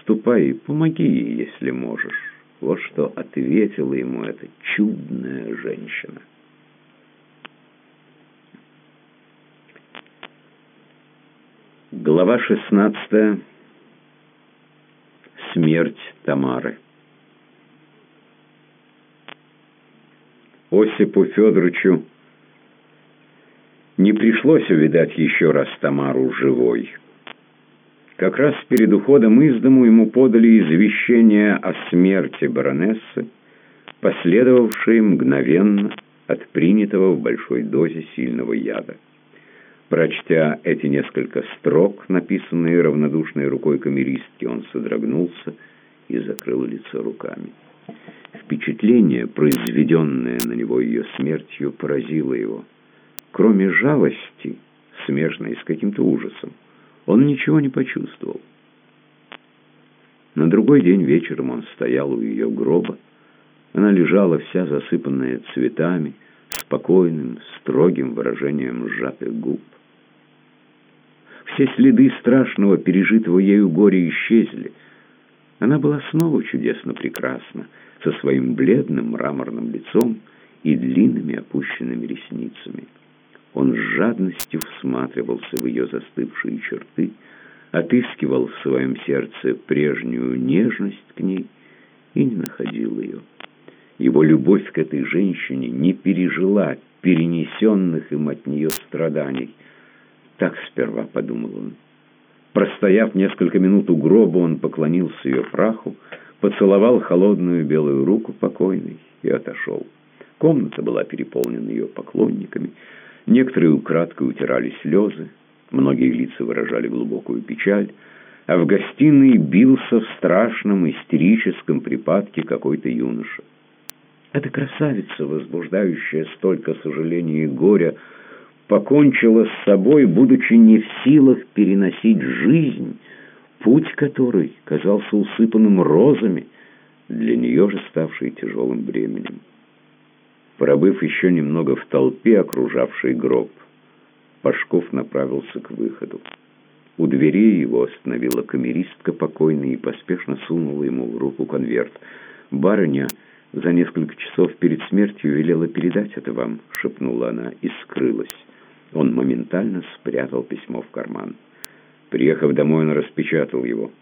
Ступай и помоги ей, если можешь». Вот что ответила ему эта чудная женщина. Глава шестнадцатая. Смерть Тамары. Осипу Федоровичу не пришлось увидать еще раз Тамару живой. Как раз перед уходом из дому ему подали извещение о смерти баронессы, последовавшей мгновенно от принятого в большой дозе сильного яда. Прочтя эти несколько строк, написанные равнодушной рукой камеристки, он содрогнулся и закрыл лицо руками. Впечатление, произведенное на него ее смертью, поразило его. Кроме жалости, смежной с каким-то ужасом, он ничего не почувствовал. На другой день вечером он стоял у ее гроба. Она лежала вся засыпанная цветами, спокойным, строгим выражением сжатых губ. Все следы страшного пережитого ею горя исчезли. Она была снова чудесно прекрасна, со своим бледным мраморным лицом и длинными опущенными ресницами. Он с жадностью всматривался в ее застывшие черты, отыскивал в своем сердце прежнюю нежность к ней и не находил ее. Его любовь к этой женщине не пережила перенесенных им от нее страданий. Так сперва подумал он. Простояв несколько минут у гроба, он поклонился ее праху, поцеловал холодную белую руку покойной и отошел. Комната была переполнена ее поклонниками, Некоторые украдкой утирали слезы, многие лица выражали глубокую печаль, а в гостиной бился в страшном истерическом припадке какой-то юноша. Эта красавица, возбуждающая столько сожаления и горя, покончила с собой, будучи не в силах переносить жизнь, путь которой казался усыпанным розами, для нее же ставший тяжелым бременем. Пробыв еще немного в толпе, окружавшей гроб, Пашков направился к выходу. У двери его остановила камеристка покойной и поспешно сунула ему в руку конверт. «Барыня за несколько часов перед смертью велела передать это вам», — шепнула она и скрылась. Он моментально спрятал письмо в карман. Приехав домой, он распечатал его.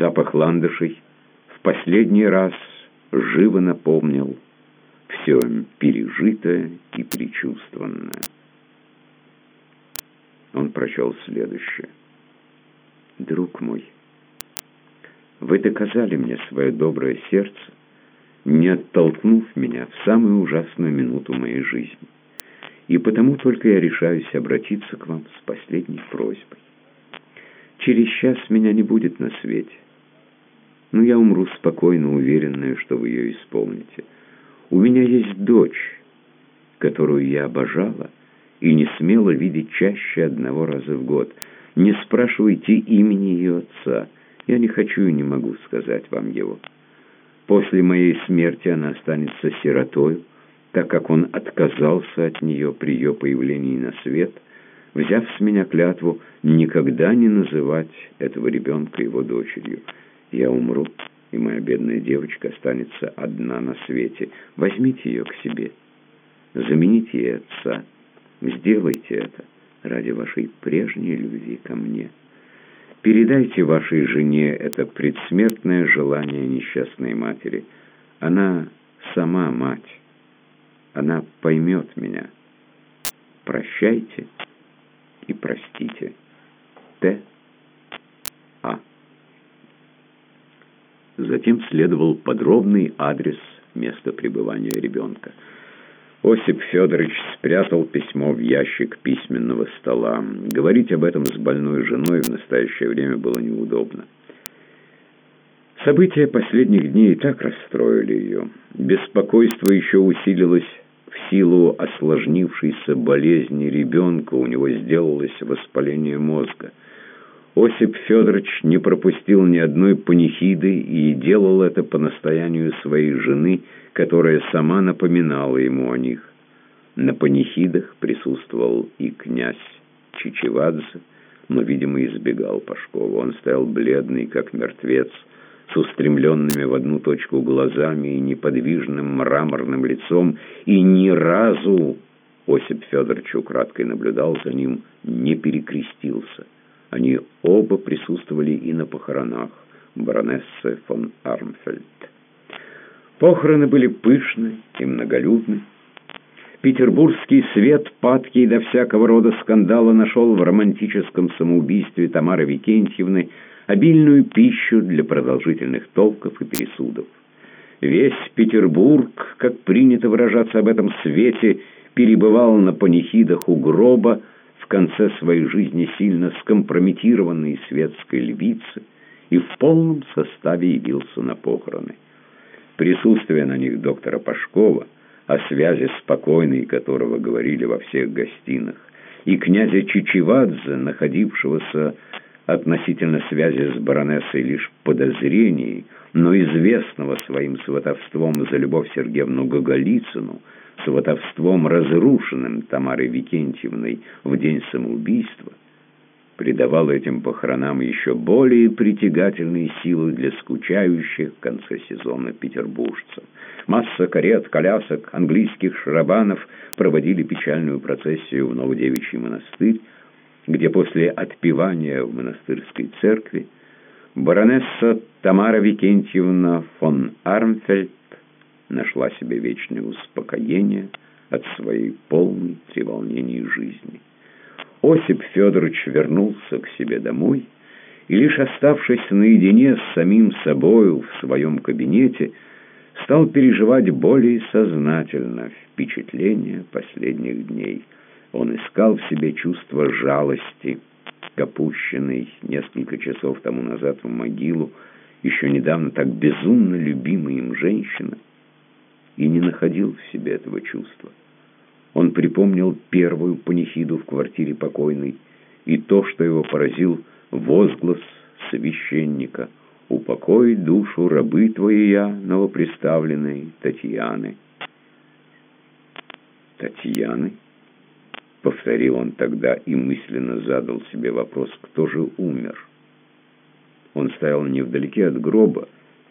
Запах ландышей в последний раз живо напомнил все пережитое и предчувствованное. Он прочел следующее. «Друг мой, вы доказали мне свое доброе сердце, не оттолкнув меня в самую ужасную минуту моей жизни. И потому только я решаюсь обратиться к вам с последней просьбой. Через час меня не будет на свете, но я умру спокойно, уверенная, что вы ее исполните». У меня есть дочь, которую я обожала и не смела видеть чаще одного раза в год. Не спрашивайте имени ее отца. Я не хочу и не могу сказать вам его. После моей смерти она останется сиротой, так как он отказался от нее при ее появлении на свет, взяв с меня клятву никогда не называть этого ребенка его дочерью. Я умру и моя бедная девочка останется одна на свете. Возьмите ее к себе, замените ей отца, сделайте это ради вашей прежней любви ко мне. Передайте вашей жене это предсмертное желание несчастной матери. Она сама мать. Она поймет меня. Прощайте и простите. Т. Затем следовал подробный адрес места пребывания ребенка. Осип Федорович спрятал письмо в ящик письменного стола. Говорить об этом с больной женой в настоящее время было неудобно. События последних дней и так расстроили ее. Беспокойство еще усилилось в силу осложнившейся болезни ребенка. У него сделалось воспаление мозга. Осип Федорович не пропустил ни одной панихиды и делал это по настоянию своей жены, которая сама напоминала ему о них. На панихидах присутствовал и князь Чичевадзе, но, видимо, избегал Пашкова. Он стоял бледный, как мертвец, с устремленными в одну точку глазами и неподвижным мраморным лицом, и ни разу, Осип Федорович украдкой наблюдал за ним, не перекрестился. Они оба присутствовали и на похоронах баронессы фон Армфельд. Похороны были пышны и многолюдны. Петербургский свет, падкий до всякого рода скандала, нашел в романтическом самоубийстве Тамары Викентьевны обильную пищу для продолжительных толков и пересудов. Весь Петербург, как принято выражаться об этом свете, перебывал на панихидах у гроба, в конце своей жизни сильно скомпрометированной светской львицы, и в полном составе явился на похороны. Присутствие на них доктора Пашкова, о связи спокойной которого говорили во всех гостинах, и князя Чичевадзе, находившегося относительно связи с баронессой лишь в подозрении, но известного своим сватовством за Любовь Сергеевну Гоголицыну, сватовством разрушенным Тамарой Викентьевной в день самоубийства, придавало этим похоронам еще более притягательные силы для скучающих в конце сезона петербуржцев. Масса карет, колясок, английских шарабанов проводили печальную процессию в Новодевичий монастырь, где после отпевания в монастырской церкви баронесса Тамара Викентьевна фон Армфельд нашла себе вечное успокоение от своей полной треволнений жизни. Осип Федорович вернулся к себе домой и, лишь оставшись наедине с самим собою в своем кабинете, стал переживать более сознательно впечатления последних дней. Он искал в себе чувство жалости к опущенной несколько часов тому назад в могилу, еще недавно так безумно любимой им женщины, и не находил в себе этого чувства. Он припомнил первую панихиду в квартире покойной и то, что его поразил возглас священника «Упокой душу рабы твоя, новоприставленной Татьяны». «Татьяны?» — повторил он тогда и мысленно задал себе вопрос, кто же умер. Он стоял невдалеке от гроба,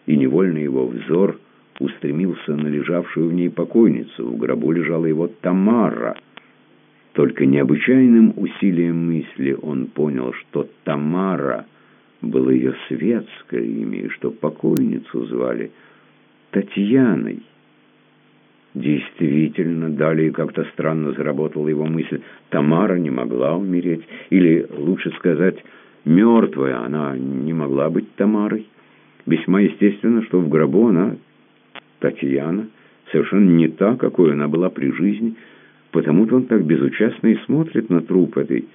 и невольно его взор — устремился на лежавшую в ней покойницу. В гробу лежала его Тамара. Только необычайным усилием мысли он понял, что Тамара было ее светское имя, и что покойницу звали Татьяной. Действительно, далее как-то странно заработала его мысль. Тамара не могла умереть, или, лучше сказать, мертвая она не могла быть Тамарой. Весьма естественно, что в гробу она Татьяна совершенно не та, какой она была при жизни, потому-то он так безучастно и смотрит на труп этой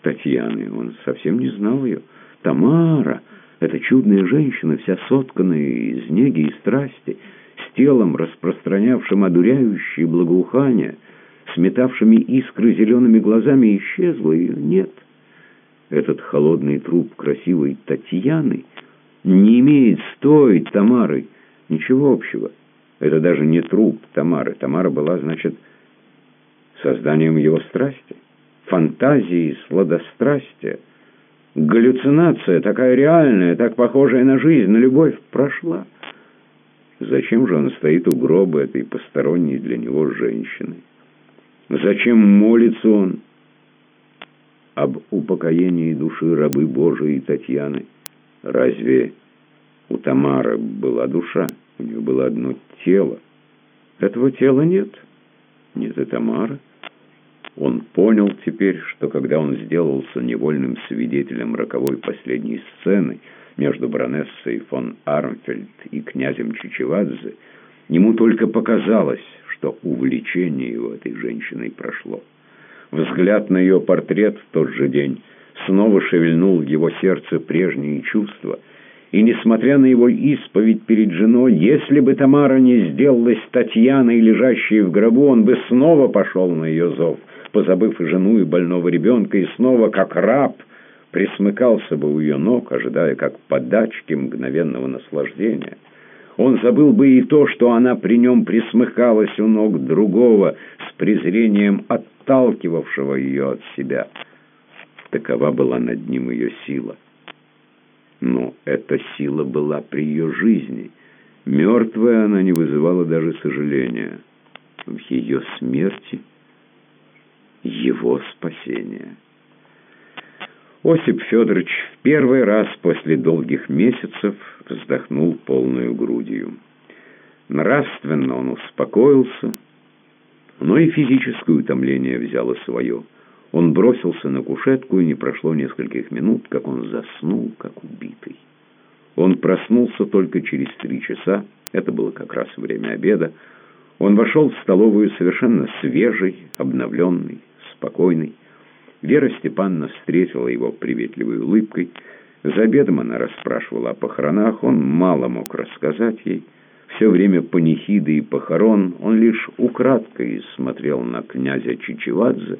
Татьяны. Он совсем не знал ее. Тамара, эта чудная женщина, вся сотканная из неги и страсти, с телом, распространявшим одуряющие благоухания, сметавшими искры зелеными глазами, исчезла ее нет. Этот холодный труп красивой Татьяны не имеет с той Тамарой Ничего общего. Это даже не труп Тамары. Тамара была, значит, созданием его страсти, фантазии, сладострастия. Галлюцинация, такая реальная, так похожая на жизнь, на любовь, прошла. Зачем же он стоит у гроба этой посторонней для него женщины? Зачем молится он об упокоении души рабы Божией Татьяны? Разве у Тамары была душа, у нее было одно тело. Этого тела нет. Нет и Тамары. Он понял теперь, что когда он сделался невольным свидетелем роковой последней сцены между баронессой фон Армфельд и князем Чичевадзе, ему только показалось, что увлечение его этой женщиной прошло. Взгляд на ее портрет в тот же день снова шевельнул в его сердце прежние чувства — и, несмотря на его исповедь перед женой, если бы Тамара не сделалась Татьяной, лежащей в гробу, он бы снова пошел на ее зов, позабыв и жену, и больного ребенка, и снова, как раб, присмыкался бы у ее ног, ожидая как подачки мгновенного наслаждения. Он забыл бы и то, что она при нем присмыкалась у ног другого, с презрением отталкивавшего ее от себя. Такова была над ним ее сила. Но эта сила была при ее жизни. Мертвая она не вызывала даже сожаления. В ее смерти его спасение. Осип Федорович в первый раз после долгих месяцев вздохнул полную грудью. Нравственно он успокоился, но и физическое утомление взяло свое. Он бросился на кушетку, и не прошло нескольких минут, как он заснул, как убитый. Он проснулся только через три часа, это было как раз время обеда. Он вошел в столовую совершенно свежий, обновленный, спокойный. Вера Степановна встретила его приветливой улыбкой. За обедом она расспрашивала о похоронах, он мало мог рассказать ей. Все время панихиды и похорон он лишь украдкой смотрел на князя Чичевадзе.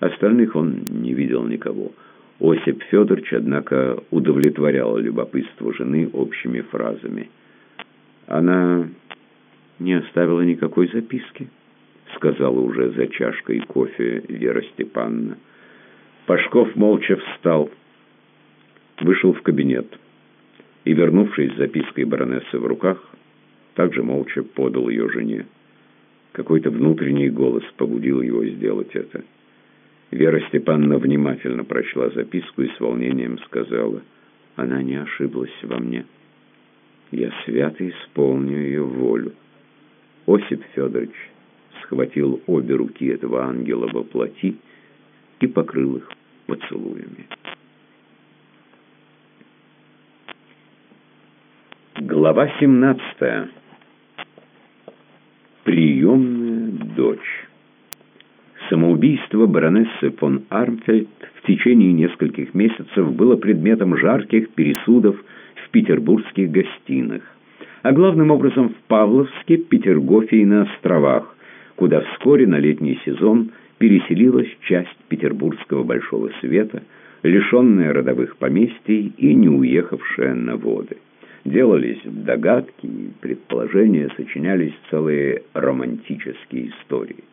Остальных он не видел никого. Осип Федорович, однако, удовлетворял любопытство жены общими фразами. Она не оставила никакой записки сказала уже за чашкой кофе Вера Степановна. Пашков молча встал, вышел в кабинет и, вернувшись с запиской баронессы в руках, также молча подал ее жене. Какой-то внутренний голос побудил его сделать это. Вера Степановна внимательно прочла записку и с волнением сказала, «Она не ошиблась во мне. Я свято исполню ее волю. Осип Федорович, схватил обе руки этого ангела во плоти и покрыл их поцелуями. Глава 17. Приемная дочь. Самоубийство баронессы фон Армфельд в течение нескольких месяцев было предметом жарких пересудов в петербургских гостиных, а главным образом в Павловске, Петергофе и на островах, куда вскоре на летний сезон переселилась часть петербургского большого света, лишенная родовых поместий и не уехавшая на воды. Делались догадки предположения, сочинялись целые романтические истории.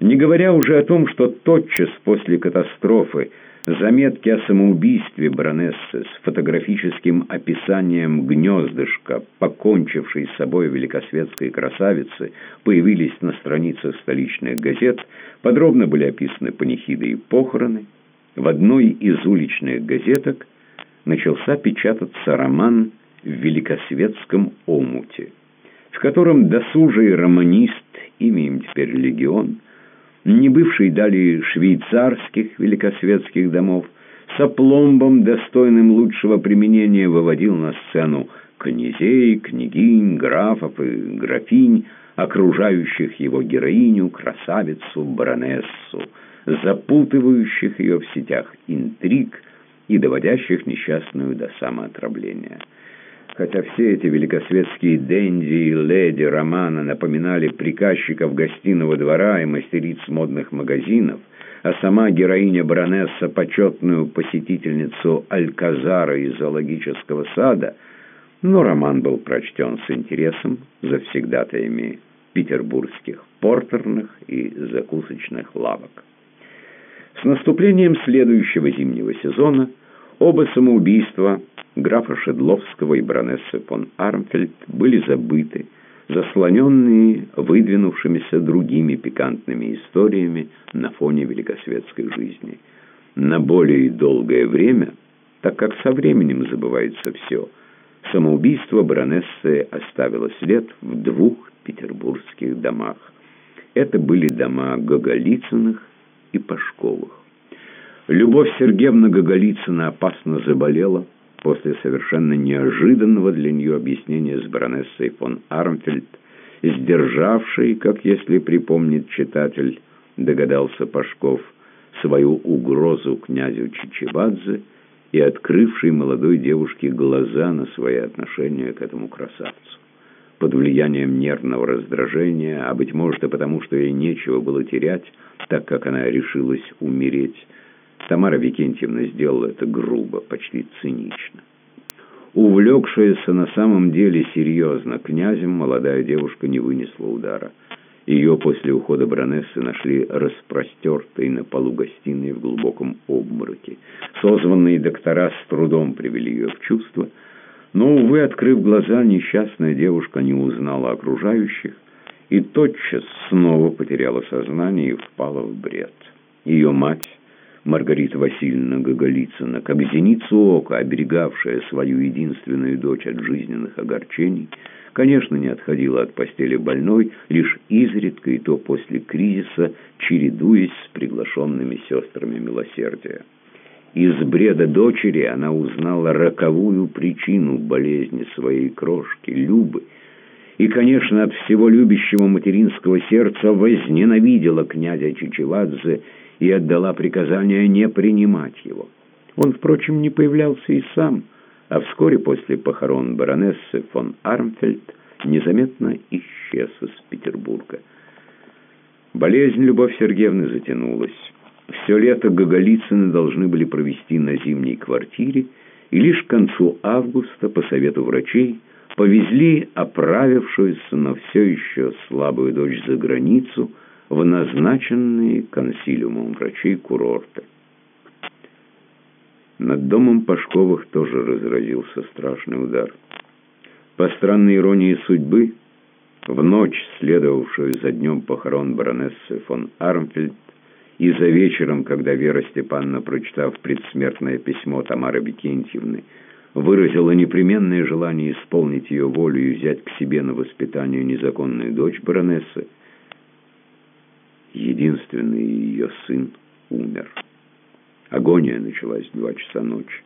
Не говоря уже о том, что тотчас после катастрофы Заметки о самоубийстве баронессы с фотографическим описанием гнездышка, покончившей с собой великосветской красавицы, появились на страницах столичных газет, подробно были описаны панихиды и похороны. В одной из уличных газеток начался печататься роман «В великосветском омуте», в котором досужий романист, имя им теперь «Легион», не бывший далее швейцарских великосветских домов, с опломбом, достойным лучшего применения, выводил на сцену князей, княгинь, графов и графинь, окружающих его героиню, красавицу, баронессу, запутывающих ее в сетях интриг и доводящих несчастную до самоотравления. Хотя все эти великосветские денди и леди романа напоминали приказчиков гостиного двора и мастериц модных магазинов, а сама героиня-баронесса, почетную посетительницу Альказара из зоологического сада, но роман был прочтен с интересом завсегдатаями петербургских портерных и закусочных лавок. С наступлением следующего зимнего сезона оба самоубийства – графа Шедловского и баронессы фон Армфельд были забыты, заслоненные выдвинувшимися другими пикантными историями на фоне великосветской жизни. На более долгое время, так как со временем забывается все, самоубийство баронессы оставило след в двух петербургских домах. Это были дома Гоголицыных и Пашковых. Любовь Сергеевна Гоголицына опасно заболела – после совершенно неожиданного для нее объяснения с баронессой фон Армфельд, сдержавшей, как если припомнит читатель, догадался Пашков, свою угрозу князю Чичевадзе и открывший молодой девушке глаза на свои отношения к этому красавцу. Под влиянием нервного раздражения, а быть может и потому, что ей нечего было терять, так как она решилась умереть, Тамара Викентьевна сделала это грубо, почти цинично. Увлекшаяся на самом деле серьезно князем, молодая девушка не вынесла удара. Ее после ухода баронессы нашли распростертой на полу гостиной в глубоком обмороке. Созванные доктора с трудом привели ее в чувство, но, увы, открыв глаза, несчастная девушка не узнала окружающих и тотчас снова потеряла сознание и впала в бред. Ее мать Маргарита Васильевна Гоголицына, как зеницу ока, оберегавшая свою единственную дочь от жизненных огорчений, конечно, не отходила от постели больной, лишь изредка и то после кризиса, чередуясь с приглашенными сестрами милосердия. Из бреда дочери она узнала роковую причину болезни своей крошки, Любы, и, конечно, от всего любящего материнского сердца возненавидела князя Чичевадзе и отдала приказание не принимать его. Он, впрочем, не появлялся и сам, а вскоре после похорон баронессы фон Армфельд незаметно исчез из Петербурга. Болезнь Любовь Сергеевны затянулась. Все лето Гоголицыны должны были провести на зимней квартире, и лишь к концу августа, по совету врачей, повезли оправившуюся, но все еще слабую дочь за границу – в назначенные консилиумом врачей курорты. Над домом Пашковых тоже разразился страшный удар. По странной иронии судьбы, в ночь, следовавшую за днем похорон баронессы фон Армфельд, и за вечером, когда Вера Степановна, прочитав предсмертное письмо Тамары Викентьевны, выразила непременное желание исполнить ее волю и взять к себе на воспитание незаконную дочь баронессы, единственный ее сын умер. Агония началась в два часа ночи,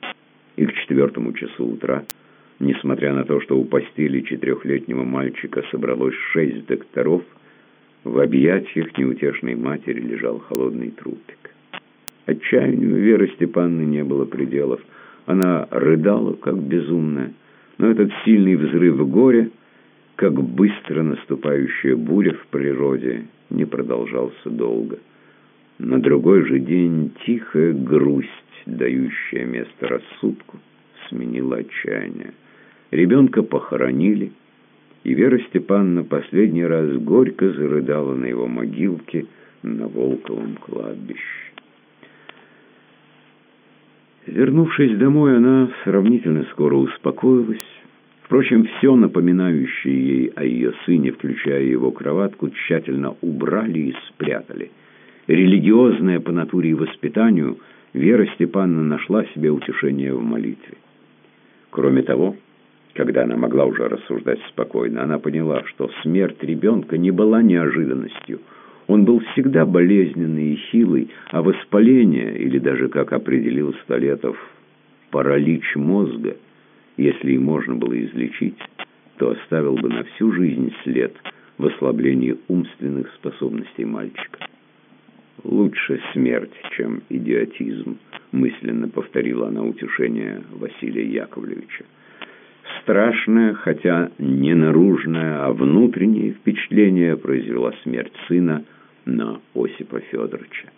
и к четвертому часу утра, несмотря на то, что у постели четырехлетнего мальчика собралось шесть докторов, в объятиях неутешной матери лежал холодный трупик. Отчаянию Веры Степановны не было пределов. Она рыдала, как безумная, но этот сильный взрыв горя, как быстро наступающая буря в природе, не продолжался долго. На другой же день тихая грусть, дающая место рассудку, сменила отчаяние. Ребенка похоронили, и Вера Степановна последний раз горько зарыдала на его могилке на Волковом кладбище. Вернувшись домой, она сравнительно скоро успокоилась, Впрочем, все напоминающее ей о ее сыне, включая его кроватку, тщательно убрали и спрятали. Религиозная по натуре и воспитанию, Вера Степановна нашла себе утешение в молитве. Кроме того, когда она могла уже рассуждать спокойно, она поняла, что смерть ребенка не была неожиданностью. Он был всегда болезненный и хилый, а воспаление, или даже, как определил Столетов, паралич мозга – если и можно было излечить, то оставил бы на всю жизнь след в ослаблении умственных способностей мальчика. «Лучше смерть, чем идиотизм», — мысленно повторила она утешение Василия Яковлевича. Страшное, хотя не наружное, а внутреннее впечатление произвела смерть сына на Осипа Федоровича.